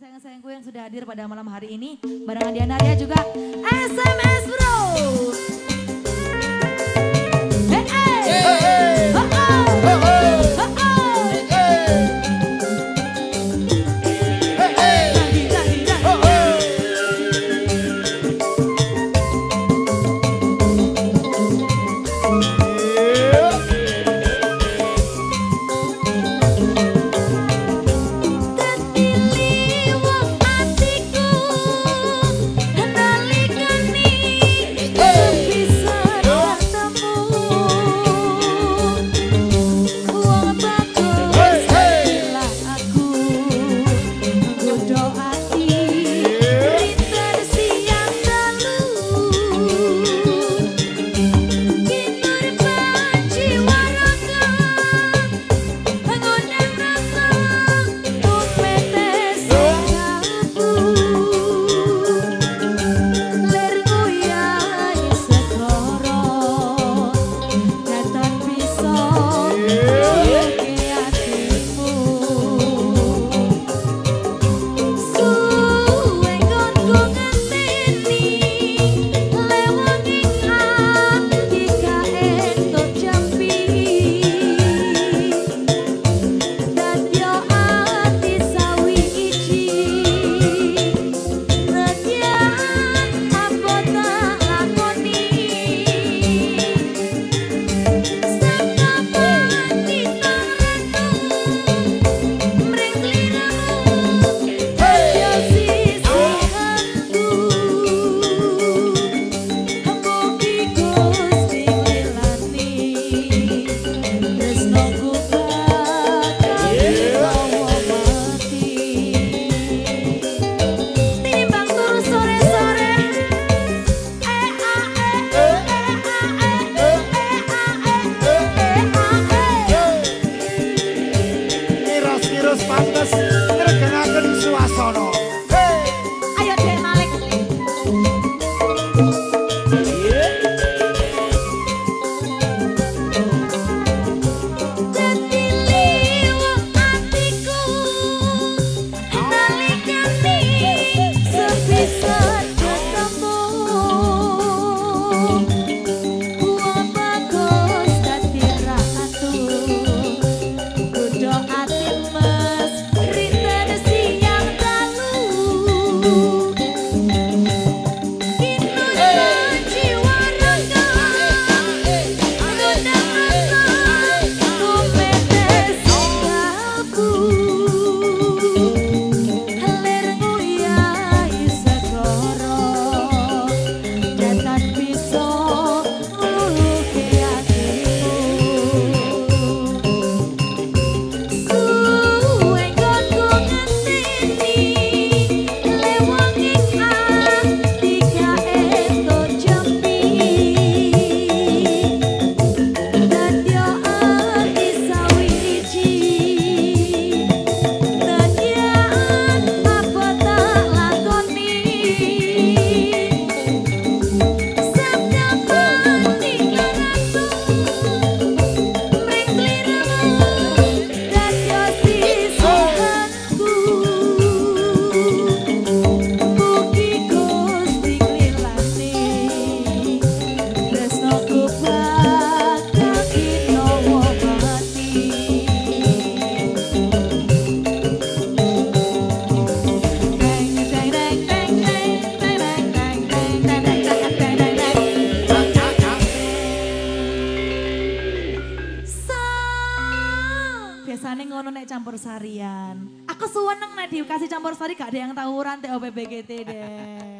sayang-sayangku yang sudah hadir pada malam hari ini. Barengan Diana Arya juga SMS Bro. biasanya ngono nek campur sarian. Aku suweneng nek dikasih campur sari gak ada yang tawuran TOPBGT deh.